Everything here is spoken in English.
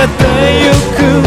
hayata yakın